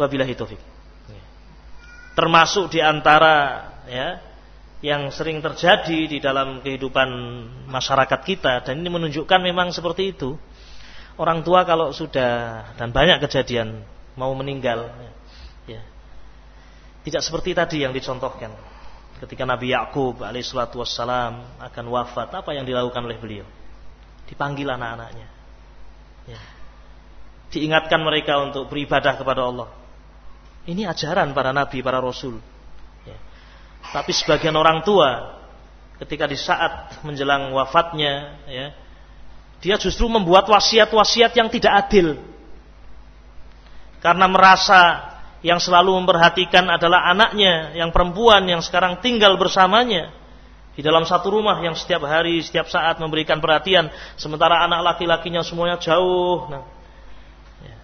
Wabillahi taufik. Ya. Termasuk di antara ya yang sering terjadi di dalam kehidupan masyarakat kita dan ini menunjukkan memang seperti itu. Orang tua kalau sudah dan banyak kejadian mau meninggal ya, tidak seperti tadi yang dicontohkan. Ketika Nabi Yakub alaihissalatu wassalam akan wafat, apa yang dilakukan oleh beliau? Dipanggil anak-anaknya. Ya. Diingatkan mereka untuk beribadah kepada Allah. Ini ajaran para nabi, para rasul. Tapi sebagian orang tua ketika di saat menjelang wafatnya ya, dia justru membuat wasiat-wasiat yang tidak adil. Karena merasa yang selalu memperhatikan adalah anaknya yang perempuan yang sekarang tinggal bersamanya di dalam satu rumah yang setiap hari, setiap saat memberikan perhatian, sementara anak laki-lakinya semuanya jauh. Nah, ya.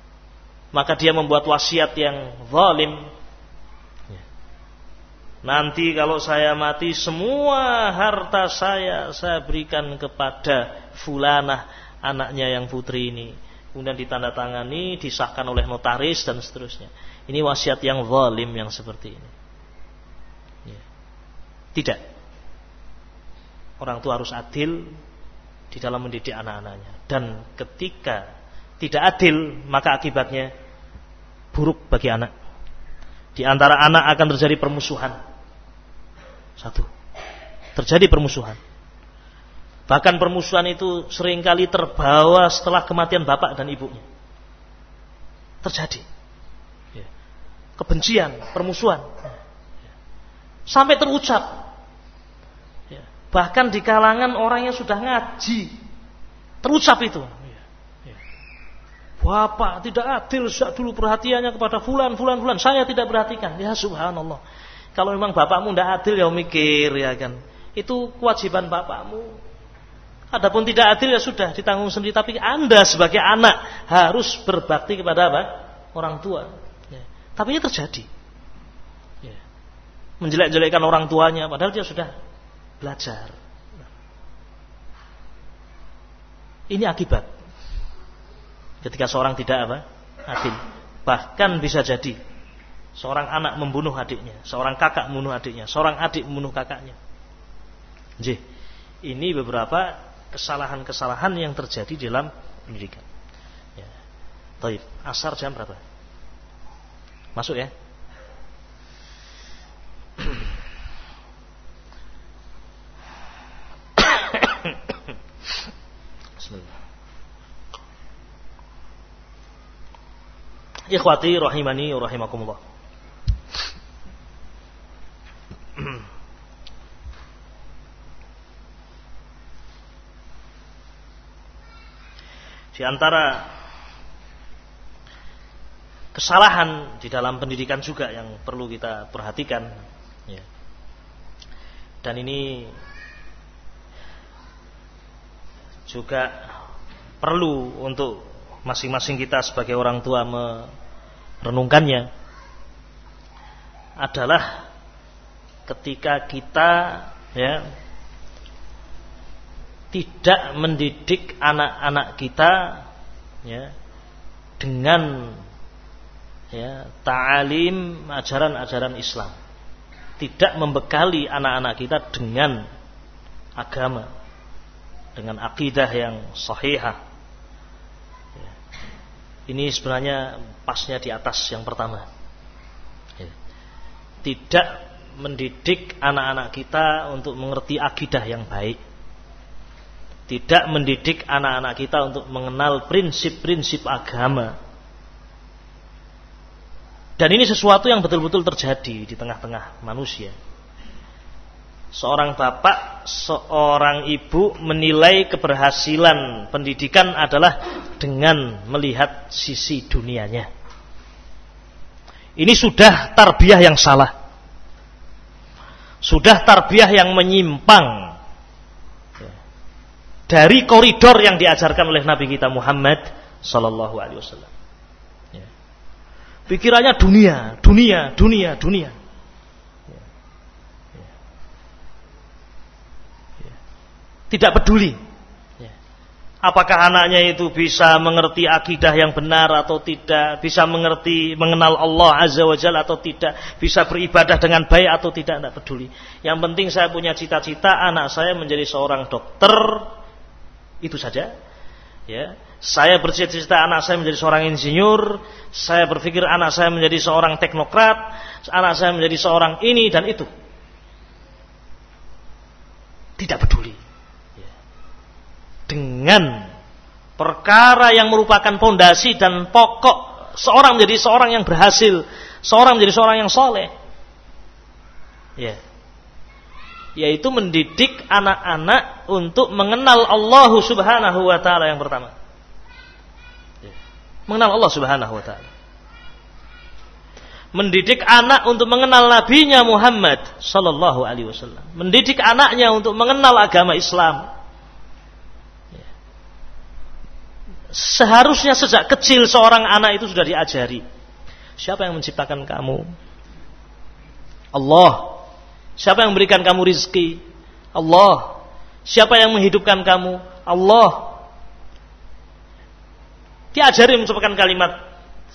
Maka dia membuat wasiat yang zalim, Nanti kalau saya mati semua harta saya saya berikan kepada fulanah anaknya yang putri ini. Kemudian ditandatangani, disahkan oleh notaris dan seterusnya. Ini wasiat yang zalim yang seperti ini. Ya. Tidak. Orang tua harus adil di dalam mendidik anak-anaknya. Dan ketika tidak adil, maka akibatnya buruk bagi anak. Di antara anak akan terjadi permusuhan satu. Terjadi permusuhan. Bahkan permusuhan itu sering kali terbawa setelah kematian bapak dan ibunya. Terjadi. Ya. Kebencian, permusuhan. Ya. Sampai terucap. Bahkan di kalangan orang yang sudah ngaji. Terucap itu. Bapak tidak adil sejak dulu perhatiannya kepada fulan, fulan, fulan. Saya tidak perhatikan. Ya subhanallah. Kalau memang bapakmu tidak adil ya mikir ya kan. Itu kewajiban bapakmu. Adapun tidak adil ya sudah ditanggung sendiri. Tapi anda sebagai anak harus berbakti kepada apa? Orang tua. Ya. Tapi ini terjadi. Ya. Menjelek-jelekkan orang tuanya, padahal dia sudah belajar. Ini akibat. Ketika seorang tidak apa? Adil. Bahkan bisa jadi seorang anak membunuh adiknya, seorang kakak membunuh adiknya, seorang adik membunuh kakaknya. Jadi, ini beberapa kesalahan-kesalahan yang terjadi dalam pendidikan. Ya. Taib. Asar jam berapa? Masuk ya? Bismillah. Ikhwati rahimani rahimakumullah. Di antara kesalahan di dalam pendidikan juga yang perlu kita perhatikan ya. dan ini juga perlu untuk masing-masing kita sebagai orang tua merenungkannya adalah ketika kita ya tidak mendidik anak-anak kita ya dengan ya ta'alim ajaran-ajaran Islam. Tidak membekali anak-anak kita dengan agama, dengan akidah yang sahihah. Ini sebenarnya pasnya di atas yang pertama. Ya. Tidak mendidik anak-anak kita untuk mengerti akidah yang baik tidak mendidik anak-anak kita untuk mengenal prinsip-prinsip agama. Dan ini sesuatu yang betul-betul terjadi di tengah-tengah manusia. Seorang bapak, seorang ibu menilai keberhasilan pendidikan adalah dengan melihat sisi dunianya. Ini sudah tarbiyah yang salah. Sudah tarbiyah yang menyimpang dari koridor yang diajarkan oleh Nabi kita Muhammad Sallallahu Alaihi Wasallam. Ya. Pikirannya dunia, dunia, dunia, dunia. Ya. Ya. Ya. Tidak peduli. Ya. Apakah anaknya itu bisa mengerti akidah yang benar atau tidak, bisa mengerti, mengenal Allah Azza wa Jalla atau tidak, bisa beribadah dengan baik atau tidak, tidak peduli. Yang penting saya punya cita-cita anak saya menjadi seorang dokter, itu saja. Ya, saya bercita-cita anak saya menjadi seorang insinyur, saya berpikir anak saya menjadi seorang teknokrat, anak saya menjadi seorang ini dan itu. Tidak peduli. Dengan perkara yang merupakan pondasi dan pokok seorang menjadi seorang yang berhasil, seorang menjadi seorang yang soleh. Ya yaitu mendidik anak-anak untuk mengenal Allah Subhanahu wa taala yang pertama. Ya. Mengenal Allah Subhanahu wa taala. Mendidik anak untuk mengenal nabinya Muhammad sallallahu alaihi wasallam. Mendidik anaknya untuk mengenal agama Islam. Ya. Seharusnya sejak kecil seorang anak itu sudah diajari. Siapa yang menciptakan kamu? Allah Siapa yang memberikan kamu rizki? Allah. Siapa yang menghidupkan kamu? Allah. Diajari mengucapkan kalimat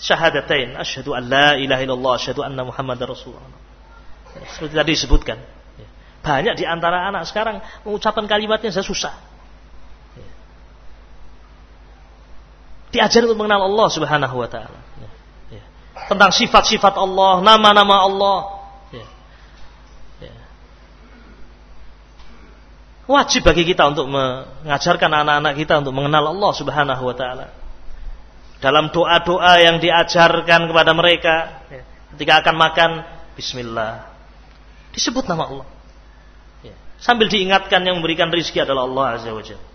syahadatain. Asyhadu an la ilaha illallah, asyhadu anna Muhammadar Rasulullah. Seperti tadi disebutkan. Banyak di antara anak sekarang mengucapkan kalimatnya saya susah. Diajari untuk mengenal Allah Subhanahu wa taala. Tentang sifat-sifat Allah, nama-nama Allah. Wajib bagi kita untuk mengajarkan anak-anak kita untuk mengenal Allah Subhanahu wa taala. Dalam doa-doa yang diajarkan kepada mereka ya, ketika akan makan bismillah. Disebut nama Allah. Ya. Sambil diingatkan yang memberikan rizki adalah Allah Azza wa Jalla.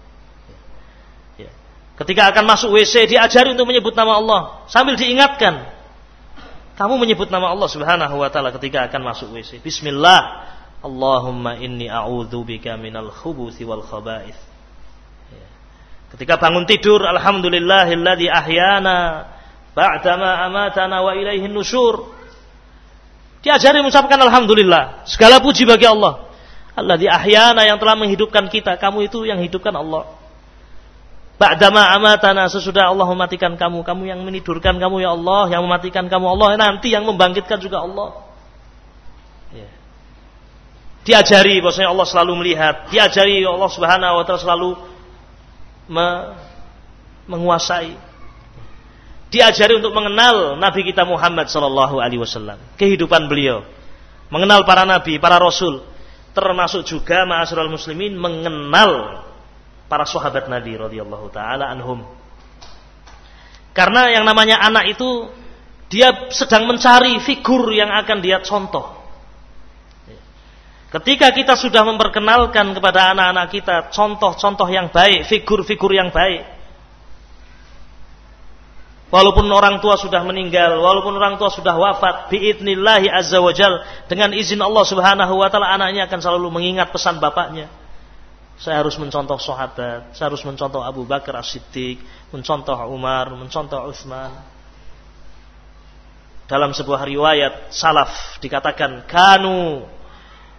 Ya. Ketika akan masuk WC diajari untuk menyebut nama Allah sambil diingatkan. Kamu menyebut nama Allah Subhanahu wa taala ketika akan masuk WC. Bismillah. Allahumma inni a'udzu bika minal khubuthi wal khaba'ith. Ketika bangun tidur, alhamdulillahilladzi ahyana ba'dama amatana wa ilaihin nusyur. Diajari mengucapkan alhamdulillah. Segala puji bagi Allah. Allah di yang telah menghidupkan kita. Kamu itu yang hidupkan Allah. Ba'dama amatana sesudah Allah mematikan kamu. Kamu yang menidurkan kamu ya Allah. Yang mematikan kamu Allah. Nanti yang membangkitkan juga Allah. Ya. Diajari bahwasanya Allah selalu melihat. Diajari Allah subhanahu wa ta'ala selalu me menguasai. Diajari untuk mengenal Nabi kita Muhammad Sallallahu Alaihi Wasallam, kehidupan beliau, mengenal para nabi, para rasul, termasuk juga ma'asyiral muslimin mengenal para sahabat Nabi radhiyallahu taala anhum. Karena yang namanya anak itu dia sedang mencari figur yang akan dia contoh. Ketika kita sudah memperkenalkan kepada anak-anak kita contoh-contoh yang baik, figur-figur yang baik. Walaupun orang tua sudah meninggal, walaupun orang tua sudah wafat, biidnillahi azza wajal, dengan izin Allah subhanahu wa ta'ala, anaknya akan selalu mengingat pesan bapaknya. Saya harus mencontoh sahabat, saya harus mencontoh Abu Bakar As-Siddiq, mencontoh Umar, mencontoh Utsman. Dalam sebuah riwayat salaf dikatakan, kanu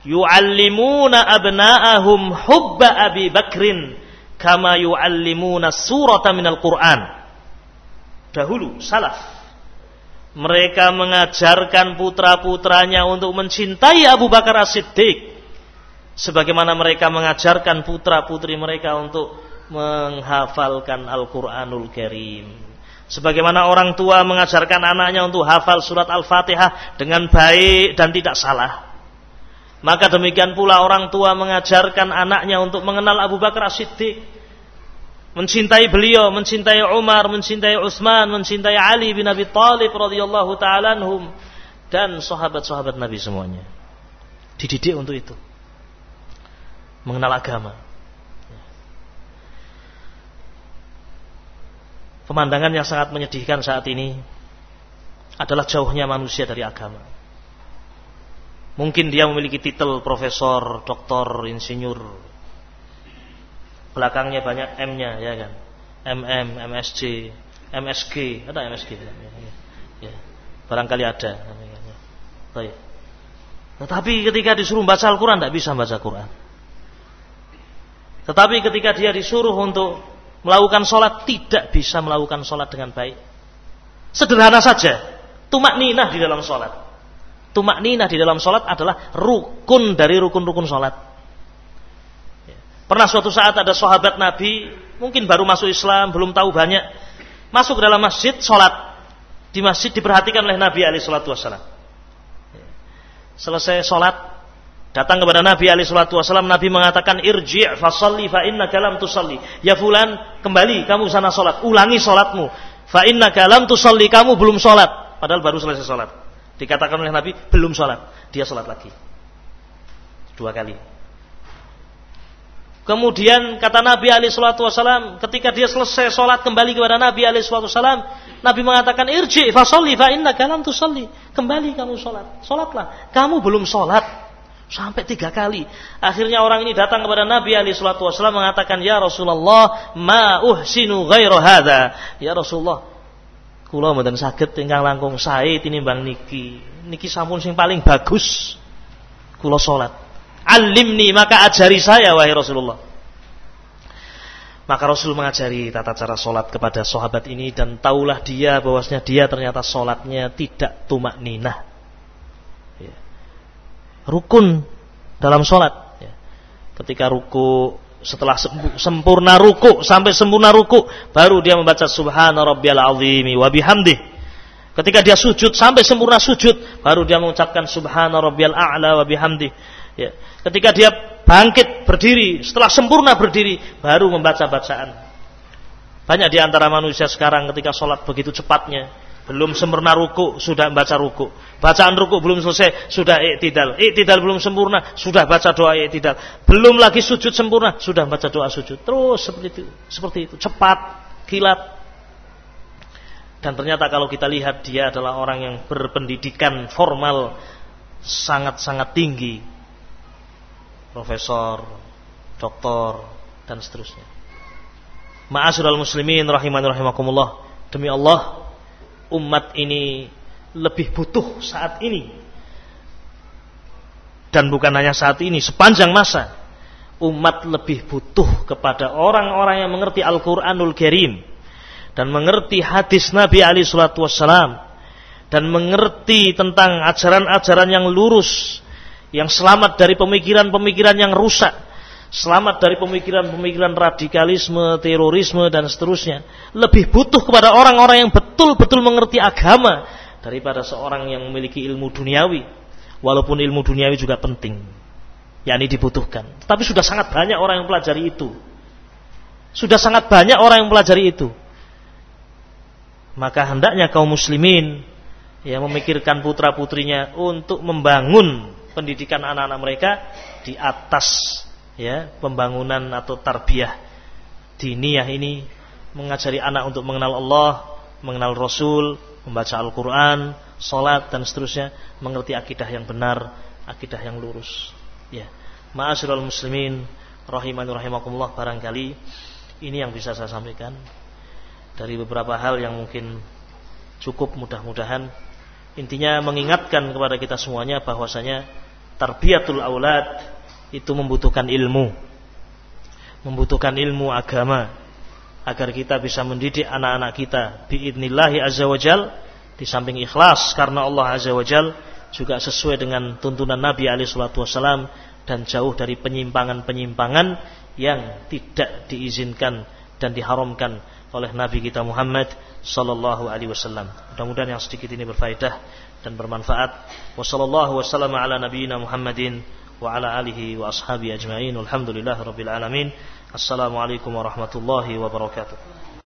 yu'allimuna abna'ahum hubba Abi Bakrin kama yu'allimuna surata minal Qur'an. Dahulu salaf mereka mengajarkan putra-putranya untuk mencintai Abu Bakar As-Siddiq sebagaimana mereka mengajarkan putra-putri mereka untuk menghafalkan Al-Qur'anul Karim. Sebagaimana orang tua mengajarkan anaknya untuk hafal surat Al-Fatihah dengan baik dan tidak salah. Maka demikian pula orang tua mengajarkan anaknya untuk mengenal Abu Bakar As-Siddiq. Mencintai beliau, mencintai Umar, mencintai Utsman, mencintai Ali bin Abi Thalib radhiyallahu taala dan sahabat-sahabat Nabi semuanya. Dididik untuk itu. Mengenal agama. Pemandangan yang sangat menyedihkan saat ini adalah jauhnya manusia dari agama. Mungkin dia memiliki titel profesor, doktor, insinyur. Belakangnya banyak M-nya, ya kan? MM, MSc, MSG, ada MSG ya, ya. Barangkali ada. Baik. Tetapi ketika disuruh baca Al-Quran, tidak bisa baca Quran. Tetapi ketika dia disuruh untuk melakukan sholat, tidak bisa melakukan sholat dengan baik. Sederhana saja, tumak ninah di dalam sholat. Tumak nina di dalam sholat adalah rukun dari rukun-rukun sholat. Pernah suatu saat ada sahabat Nabi, mungkin baru masuk Islam, belum tahu banyak, masuk ke dalam masjid, sholat. Di masjid diperhatikan oleh Nabi Ali Shallallahu Wasallam. Selesai sholat, datang kepada Nabi Ali Shallallahu Wasallam, Nabi mengatakan irji' fasalli fa inna kalam tusalli. Ya fulan, kembali kamu sana sholat, ulangi sholatmu. Fa inna kalam tusalli, kamu belum sholat. Padahal baru selesai sholat. Dikatakan oleh Nabi, belum sholat. Dia sholat lagi. Dua kali. Kemudian kata Nabi Ali Shallallahu Wasallam, ketika dia selesai sholat kembali kepada Nabi Ali Shallallahu Wasallam, Nabi mengatakan irji fasolli fa inna kalam tusalli. Kembali kamu sholat, sholatlah. Kamu belum sholat sampai tiga kali. Akhirnya orang ini datang kepada Nabi Ali Shallallahu Wasallam mengatakan ya Rasulullah ma uhsinu ghairu hada. Ya Rasulullah, Kula mboten saged ingkang langkung sae tinimbang niki. Niki sampun sing paling bagus. Kula salat. Alimni maka ajari saya wahai Rasulullah. Maka Rasul mengajari tata cara solat kepada sahabat ini dan taulah dia bahwasanya dia ternyata solatnya tidak tumak ninah. Rukun dalam solat. Ya. Ketika ruku setelah sempurna ruku sampai sempurna ruku baru dia membaca subhana rabbiyal azimi wa bihamdih. Ketika dia sujud sampai sempurna sujud baru dia mengucapkan subhana rabbiyal a'la wa bihamdih. Ya. Ketika dia bangkit berdiri setelah sempurna berdiri baru membaca bacaan. Banyak di antara manusia sekarang ketika sholat begitu cepatnya belum sempurna ruku, sudah baca ruku. Bacaan ruku belum selesai, sudah iktidal. Iktidal belum sempurna, sudah baca doa iktidal. Belum lagi sujud sempurna, sudah baca doa sujud. Terus seperti itu, seperti itu, cepat, kilat. Dan ternyata kalau kita lihat dia adalah orang yang berpendidikan formal sangat-sangat tinggi. Profesor, doktor, dan seterusnya. Ma'asyiral muslimin rahiman rahimakumullah. Demi Allah, umat ini lebih butuh saat ini. Dan bukan hanya saat ini, sepanjang masa umat lebih butuh kepada orang-orang yang mengerti Al-Qur'anul Karim dan mengerti hadis Nabi Ali salatu wassalam dan mengerti tentang ajaran-ajaran yang lurus yang selamat dari pemikiran-pemikiran yang rusak selamat dari pemikiran-pemikiran radikalisme, terorisme dan seterusnya. Lebih butuh kepada orang-orang yang betul-betul mengerti agama daripada seorang yang memiliki ilmu duniawi. Walaupun ilmu duniawi juga penting. yakni dibutuhkan. Tapi sudah sangat banyak orang yang pelajari itu. Sudah sangat banyak orang yang pelajari itu. Maka hendaknya kaum muslimin yang memikirkan putra-putrinya untuk membangun pendidikan anak-anak mereka di atas ya pembangunan atau tarbiyah diniyah ini mengajari anak untuk mengenal Allah, mengenal Rasul, membaca Al-Quran, sholat dan seterusnya, mengerti akidah yang benar, akidah yang lurus. Ya, ma'asyiral muslimin, rahiman rahimakumullah barangkali ini yang bisa saya sampaikan. Dari beberapa hal yang mungkin cukup mudah-mudahan. Intinya mengingatkan kepada kita semuanya bahwasanya tarbiyatul aulad itu membutuhkan ilmu. Membutuhkan ilmu agama. Agar kita bisa mendidik anak-anak kita. Biidnillahi azza wajal di samping ikhlas karena Allah azza wajal juga sesuai dengan tuntunan Nabi alaihi salatu wasallam dan jauh dari penyimpangan-penyimpangan yang tidak diizinkan dan diharamkan oleh Nabi kita Muhammad sallallahu alaihi wasallam. Mudah-mudahan yang sedikit ini berfaedah dan bermanfaat. Wassallallahu wasallam ala nabiyyina Muhammadin وعلى آله وأصحابه أجمعين والحمد لله رب العالمين. السلام عليكم ورحمة الله وبركاته.